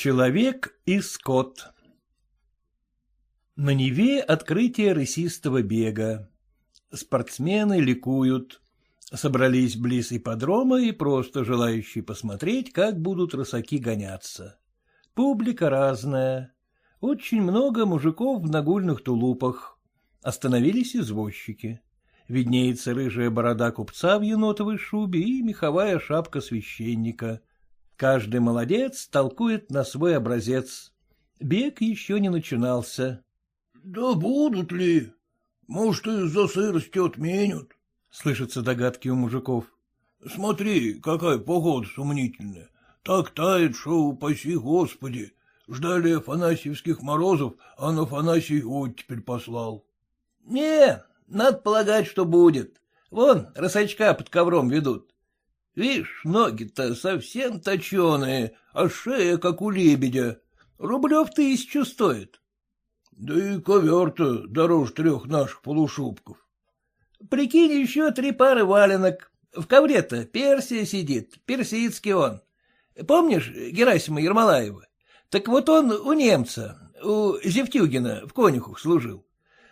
Человек и скот На Неве открытие рысистого бега. Спортсмены ликуют. Собрались близ ипподрома и просто желающие посмотреть, как будут рысаки гоняться. Публика разная. Очень много мужиков в нагульных тулупах. Остановились извозчики. Виднеется рыжая борода купца в енотовой шубе и меховая шапка священника. Каждый молодец толкует на свой образец. Бег еще не начинался. — Да будут ли? Может, из-за сырости отменят? — слышатся догадки у мужиков. — Смотри, какая погода сомнительная. Так тает, что, упаси господи. Ждали афанасьевских морозов, а на Афанасий теперь послал. — Не, надо полагать, что будет. Вон, рысачка под ковром ведут. Вишь, ноги-то совсем точеные, а шея, как у лебедя. Рублев тысячу стоит. Да и ковер-то дороже трех наших полушубков. Прикинь, еще три пары валенок. В ковре-то Персия сидит, персидский он. Помнишь Герасима Ермолаева? Так вот он у немца, у Зевтюгина в конюхах служил.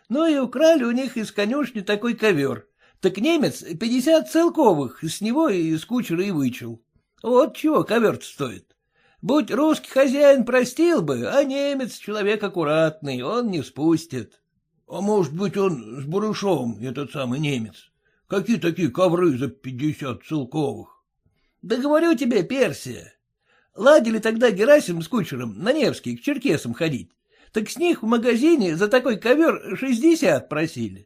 Ну и украли у них из конюшни такой ковер. Так немец пятьдесят целковых с него и с кучера и вычел. Вот чего ковер стоит. Будь русский хозяин, простил бы, а немец человек аккуратный, он не спустит. А может быть, он с Барышовым, этот самый немец? Какие такие ковры за пятьдесят целковых? Да говорю тебе, Персия. Ладили тогда Герасим с кучером на Невский к черкесам ходить. Так с них в магазине за такой ковер шестьдесят просили. —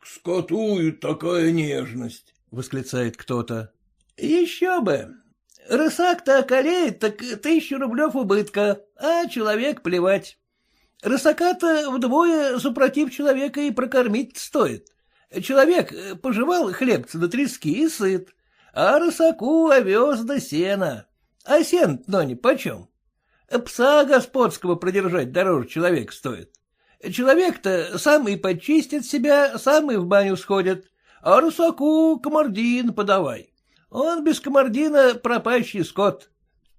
К скоту такая нежность, — восклицает кто-то. — Еще бы. Рысак-то околеет, так тысячу рублев убытка, а человек плевать. Рысака-то вдвое супротив человека и прокормить стоит. Человек пожевал хлебца до трески и сыт, а рысаку овес до сена. А сен, но не почем. Пса господского продержать дороже человека стоит. Человек-то сам и почистит себя, сам и в баню сходит, а русаку комардин подавай. Он без комардина пропащий скот.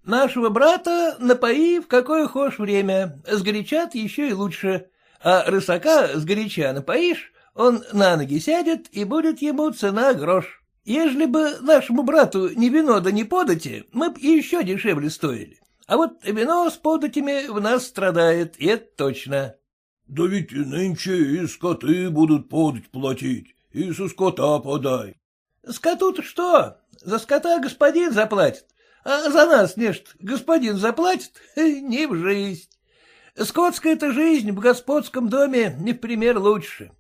Нашего брата напои в какое хошь время, сгорячат еще и лучше, а рысака сгоряча напоишь, он на ноги сядет, и будет ему цена грош. Ежели бы нашему брату ни вино да не подати, мы б еще дешевле стоили. А вот вино с податями в нас страдает, и это точно. — Да ведь нынче и скоты будут подать платить, и со скота подай. — Скоту-то что? За скота господин заплатит, а за нас, нечто, господин заплатит? Не в жизнь. Скотская-то жизнь в господском доме не в пример лучше.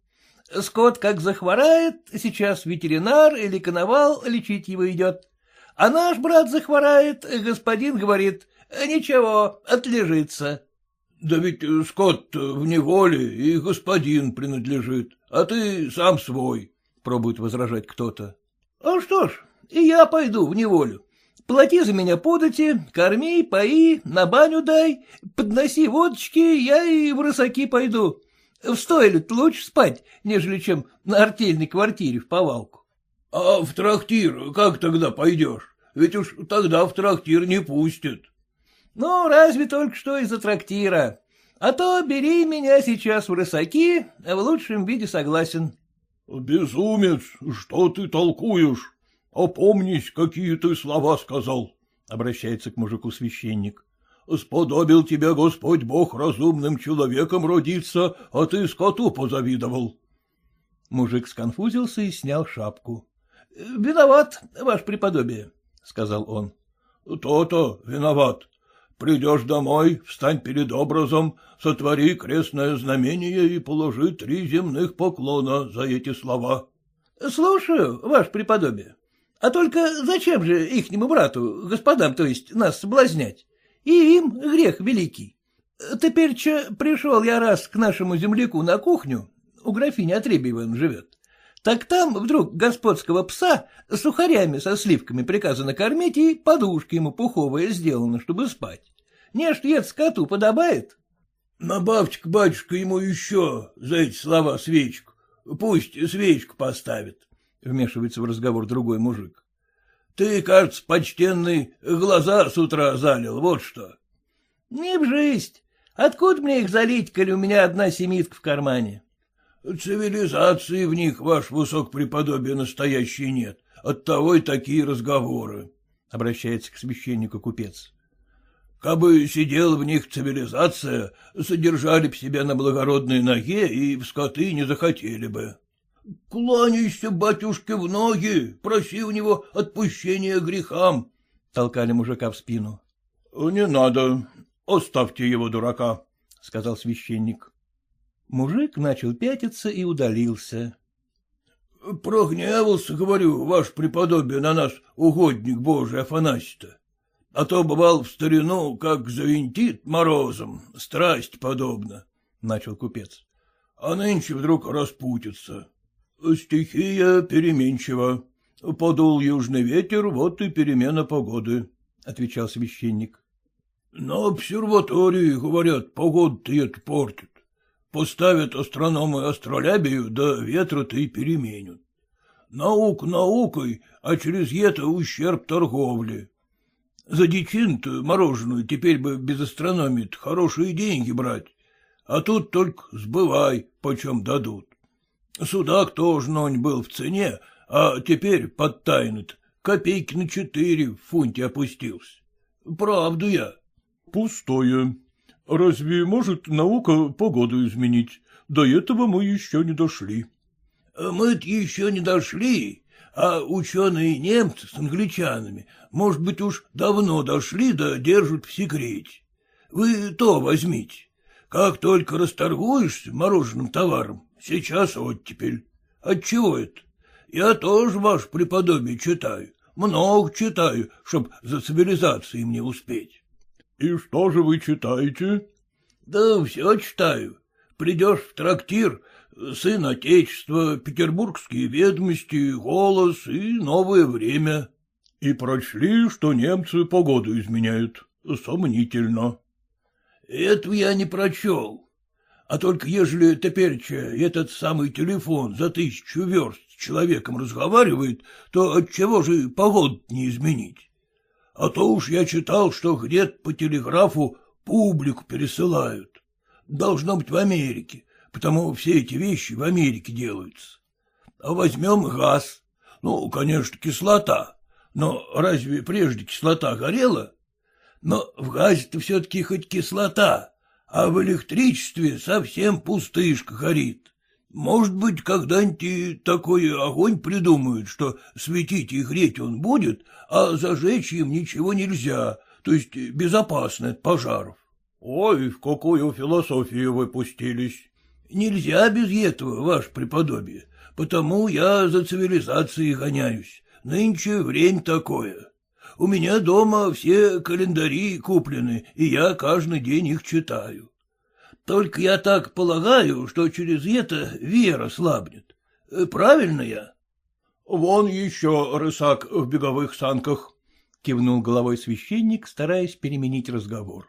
Скот как захворает, сейчас ветеринар или коновал лечить его идет. А наш брат захворает, господин говорит, Ничего, отлежится. — Да ведь скот в неволе и господин принадлежит, а ты сам свой, — пробует возражать кто-то. — А что ж, и я пойду в неволю. Плати за меня подати, корми, пои, на баню дай, подноси водочки, я и в рысаки пойду. В стойле лучше спать, нежели чем на артельной квартире в повалку. — А в трактир как тогда пойдешь? Ведь уж тогда в трактир не пустят. Ну, разве только что из-за трактира. А то бери меня сейчас в рысаки, а в лучшем виде согласен. — Безумец, что ты толкуешь? Опомнись, какие ты слова сказал, — обращается к мужику священник. — Сподобил тебя Господь Бог разумным человеком родиться, а ты скоту позавидовал. Мужик сконфузился и снял шапку. — Виноват, ваше преподобие, — сказал он. — То-то виноват. Придешь домой, встань перед образом, сотвори крестное знамение и положи три земных поклона за эти слова. — Слушаю, ваше преподобие. А только зачем же ихнему брату, господам, то есть, нас соблазнять? И им грех великий. Теперь че пришел я раз к нашему земляку на кухню, у графини Отребьевой он живет. Так там вдруг господского пса сухарями со сливками приказано кормить, и подушка ему пуховая сделана, чтобы спать. Не ж ед скоту подобает? — Набавьте-ка, батюшка, ему еще за эти слова свечку. Пусть свечку поставит, — вмешивается в разговор другой мужик. — Ты, кажется, почтенный, глаза с утра залил, вот что. — Не в жизнь. Откуда мне их залить, коли у меня одна семитка в кармане? — Цивилизации в них, ваш высокопреподобие, настоящей нет. Оттого и такие разговоры, — обращается к священнику купец. Кабы сидела в них цивилизация, содержали б себя на благородной ноге и в скоты не захотели бы. Кланяйся, батюшке, в ноги, проси у него отпущения грехам, — толкали мужика в спину. — Не надо, оставьте его, дурака, — сказал священник. Мужик начал пятиться и удалился. — Прогневался, говорю, ваш преподобие, на нас угодник Божий Афанасий-то. А то бывал в старину, как завинтит морозом, страсть подобно, — начал купец. А нынче вдруг распутится. Стихия переменчива. Подул южный ветер, вот и перемена погоды, — отвечал священник. — На обсерватории, говорят, погоду-то это портит. Поставят астрономы астролябию, да ветра-то и переменят. Наук наукой, а через это ущерб торговли. За дичин-то мороженую теперь бы без астрономии хорошие деньги брать, а тут только сбывай, почем дадут. Судак тоже нонь был в цене, а теперь подтайнут, копейки на четыре в фунте опустился. Правду я. — Пустое, Разве может наука погоду изменить? До этого мы еще не дошли. — Мы-то еще не дошли, а ученые немцы с англичанами, может быть, уж давно дошли да держат в секрете. Вы то возьмите. Как только расторгуешься мороженым товаром, сейчас оттепель. Отчего это? Я тоже ваш преподобие читаю, много читаю, чтоб за цивилизацией мне успеть. — И что же вы читаете? — Да все читаю. Придешь в трактир, сын Отечества, петербургские ведомости, голос и новое время. — И прочли, что немцы погоду изменяют. Сомнительно. — Этого я не прочел. А только ежели теперь этот самый телефон за тысячу верст с человеком разговаривает, то отчего же погоду не изменить? А то уж я читал, что где-то по телеграфу публику пересылают. Должно быть в Америке, потому все эти вещи в Америке делаются. А возьмем газ. Ну, конечно, кислота. Но разве прежде кислота горела? Но в газе-то все-таки хоть кислота, а в электричестве совсем пустышка горит. Может быть, когда-нибудь такой огонь придумают, что светить и греть он будет, а зажечь им ничего нельзя, то есть безопасно от пожаров. — Ой, в какую философию вы пустились? — Нельзя без этого, ваше преподобие, потому я за цивилизацией гоняюсь. Нынче время такое. У меня дома все календари куплены, и я каждый день их читаю. Только я так полагаю, что через это вера слабнет. Э, правильно я? — Вон еще рысак в беговых санках, — кивнул головой священник, стараясь переменить разговор.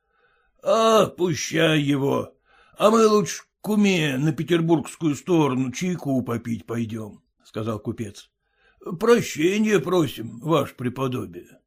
— А, пущай его. А мы лучше к куме на петербургскую сторону чайку попить пойдем, — сказал купец. — Прощения просим, ваше преподобие.